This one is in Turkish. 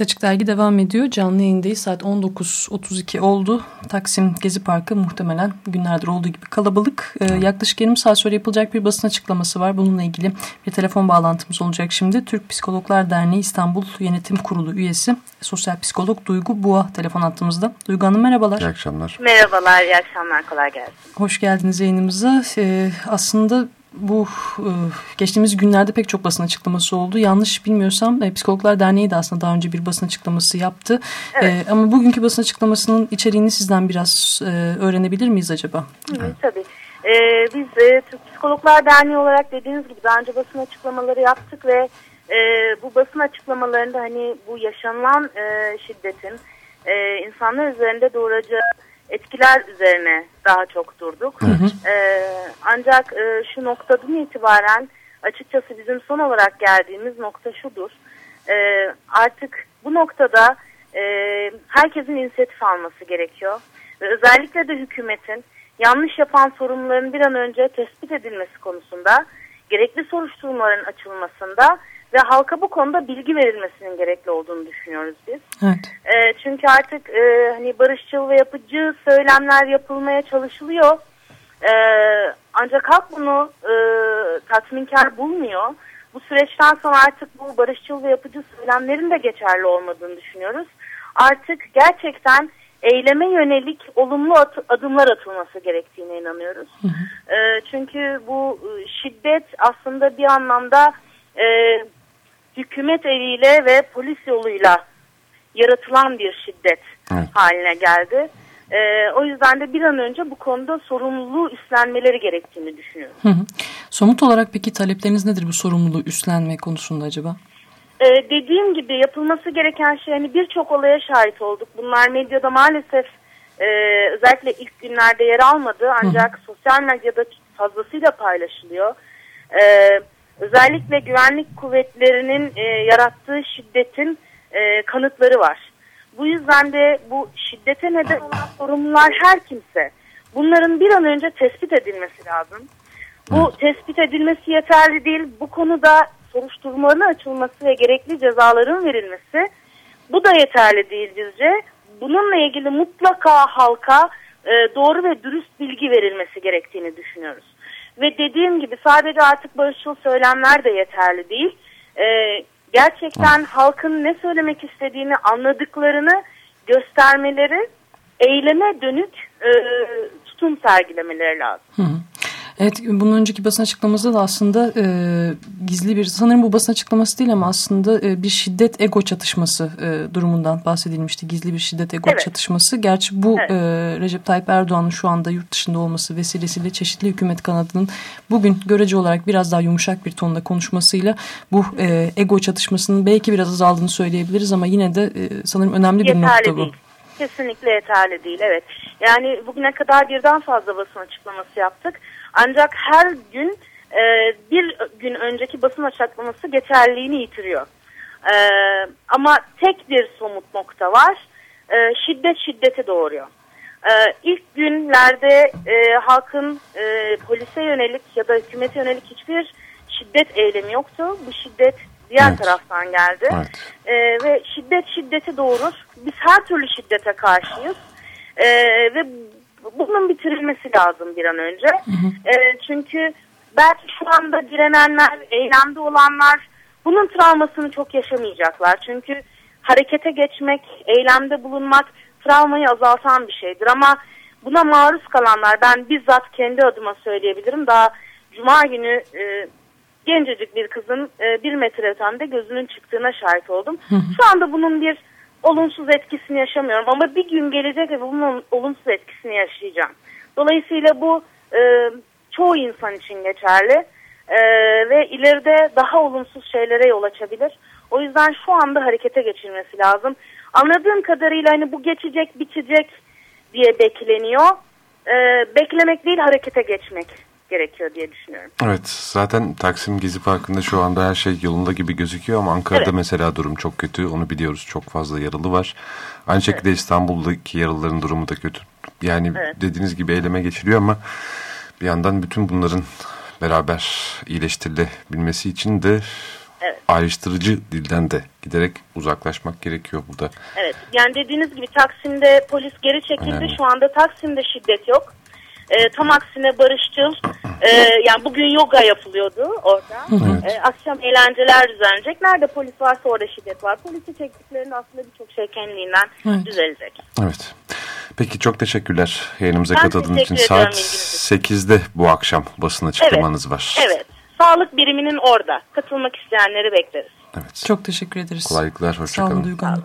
Evet Açık Dergi devam ediyor. Canlı yayındayız. Saat 19.32 oldu. Taksim Gezi Parkı muhtemelen günlerdir olduğu gibi kalabalık. Ee, yaklaşık yarım saat sonra yapılacak bir basın açıklaması var. Bununla ilgili bir telefon bağlantımız olacak şimdi. Türk Psikologlar Derneği İstanbul Yönetim Kurulu üyesi sosyal psikolog Duygu Buğa telefon attığımızda. Duygu Hanım merhabalar. İyi akşamlar. Merhabalar, iyi akşamlar. Kolay gelsin. Hoş geldiniz yayınımıza. Ee, aslında bu e, geçtiğimiz günlerde pek çok basın açıklaması oldu. Yanlış bilmiyorsam e, Psikologlar Derneği de aslında daha önce bir basın açıklaması yaptı. Evet. E, ama bugünkü basın açıklamasının içeriğini sizden biraz öğrenebilir miyiz acaba? Hı, tabii. Ee, biz Türk Psikologlar Derneği olarak dediğiniz gibi daha önce basın açıklamaları yaptık ve e, bu basın açıklamalarında hani bu yaşanılan e, şiddetin e, insanlar üzerinde doğuracağı etkiler üzerine daha çok durduk. Hı hı. E, ancak e, şu noktadan itibaren açıkçası bizim son olarak geldiğimiz nokta şudur. E, artık bu noktada e, herkesin inisiyatif alması gerekiyor. Ve özellikle de hükümetin yanlış yapan sorunların bir an önce tespit edilmesi konusunda, gerekli soruşturmaların açılmasında ve halka bu konuda bilgi verilmesinin gerekli olduğunu düşünüyoruz biz. Evet. E, çünkü artık e, hani barışçıl ve yapıcı söylemler yapılmaya çalışılıyor. E, ancak halk bunu e, tatminkar bulmuyor. Bu süreçten sonra artık bu barışçıl ve yapıcı söylemlerin de geçerli olmadığını düşünüyoruz. Artık gerçekten eyleme yönelik olumlu at adımlar atılması gerektiğine inanıyoruz. Hı hı. E, çünkü bu e, şiddet aslında bir anlamda e, hükümet eliyle ve polis yoluyla yaratılan bir şiddet evet. haline geldi. Ee, o yüzden de bir an önce bu konuda sorumluluğu üstlenmeleri gerektiğini düşünüyorum. Hı hı. Somut olarak peki talepleriniz nedir bu sorumluluğu üstlenme konusunda acaba? Ee, dediğim gibi yapılması gereken şey hani birçok olaya şahit olduk. Bunlar medyada maalesef e, özellikle ilk günlerde yer almadı ancak hı sosyal medyada fazlasıyla paylaşılıyor. Evet özellikle güvenlik kuvvetlerinin e, yarattığı şiddetin e, kanıtları var. Bu yüzden de bu şiddete neden olan sorumlular her kimse bunların bir an önce tespit edilmesi lazım. Bu tespit edilmesi yeterli değil. Bu konuda soruşturmaların açılması ve gerekli cezaların verilmesi bu da yeterli değil bizce. Bununla ilgili mutlaka halka e, doğru ve dürüst bilgi verilmesi gerektiğini düşünüyoruz. Ve dediğim gibi sadece artık barışçıl söylemler de yeterli değil. Ee, gerçekten halkın ne söylemek istediğini anladıklarını göstermeleri, eyleme dönük e, tutum sergilemeleri lazım. Hı hı. Evet bunun önceki basın açıklaması da aslında e, gizli bir sanırım bu basın açıklaması değil ama aslında e, bir şiddet ego çatışması e, durumundan bahsedilmişti. Gizli bir şiddet ego evet. çatışması. Gerçi bu evet. e, Recep Tayyip Erdoğan'ın şu anda yurt dışında olması vesilesiyle çeşitli hükümet kanadının bugün görece olarak biraz daha yumuşak bir tonda konuşmasıyla bu e, ego çatışmasının belki biraz azaldığını söyleyebiliriz ama yine de e, sanırım önemli bir nokta bu. Değil. Kesinlikle yeterli değil evet. Yani bugüne kadar birden fazla basın açıklaması yaptık. Ancak her gün e, bir gün önceki basın açıklaması geçerliğini yitiriyor. E, ama tek bir somut nokta var. E, şiddet şiddeti doğuruyor. E, ilk günlerde e, halkın e, polise yönelik ya da hükümete yönelik hiçbir şiddet eylemi yoktu. Bu şiddet diğer evet. taraftan geldi. Evet. E, ve şiddet şiddeti doğurur. Biz her türlü şiddete karşıyız. E, ve bunun bitirilmesi lazım bir an önce. Hı hı. E, çünkü belki şu anda direnenler, eylemde olanlar bunun travmasını çok yaşamayacaklar. Çünkü harekete geçmek, eylemde bulunmak travmayı azaltan bir şeydir. Ama buna maruz kalanlar, ben bizzat kendi adıma söyleyebilirim. Daha cuma günü e, gencecik bir kızın e, bir metre ötemde gözünün çıktığına şahit oldum. Hı hı. Şu anda bunun bir olumsuz etkisini yaşamıyorum ama bir gün gelecek ve bunun olumsuz etkisini yaşayacağım. Dolayısıyla bu e, çoğu insan için geçerli e, ve ileride daha olumsuz şeylere yol açabilir. O yüzden şu anda harekete geçilmesi lazım. Anladığım kadarıyla hani bu geçecek, bitecek diye bekleniyor. E, beklemek değil harekete geçmek gerekiyor diye düşünüyorum. Evet zaten Taksim Gezi Parkı'nda şu anda her şey yolunda gibi gözüküyor ama Ankara'da evet. mesela durum çok kötü onu biliyoruz çok fazla yaralı var. Aynı şekilde evet. İstanbul'daki yaralıların durumu da kötü. Yani evet. dediğiniz gibi eyleme geçiliyor ama bir yandan bütün bunların beraber iyileştirilebilmesi için de evet. ayrıştırıcı dilden de giderek uzaklaşmak gerekiyor burada. Evet yani dediğiniz gibi Taksim'de polis geri çekildi. Önemli. Şu anda Taksim'de şiddet yok. E, tam aksine barışçıl. E, yani bugün yoga yapılıyordu orada. Evet. E, akşam eğlenceler düzenlenecek. Nerede polis varsa orada şiddet var. Polisi çektiklerinde aslında birçok şey kendiliğinden evet. düzelecek. Evet. Peki çok teşekkürler yayınımıza katıldığınız için. Saat 8'de bu akşam basın açıklamanız evet. var. Evet. Sağlık biriminin orada. Katılmak isteyenleri bekleriz. Evet. Çok teşekkür ederiz. Kolaylıklar. Hoşçakalın. Sağ olun Duygu Hanım.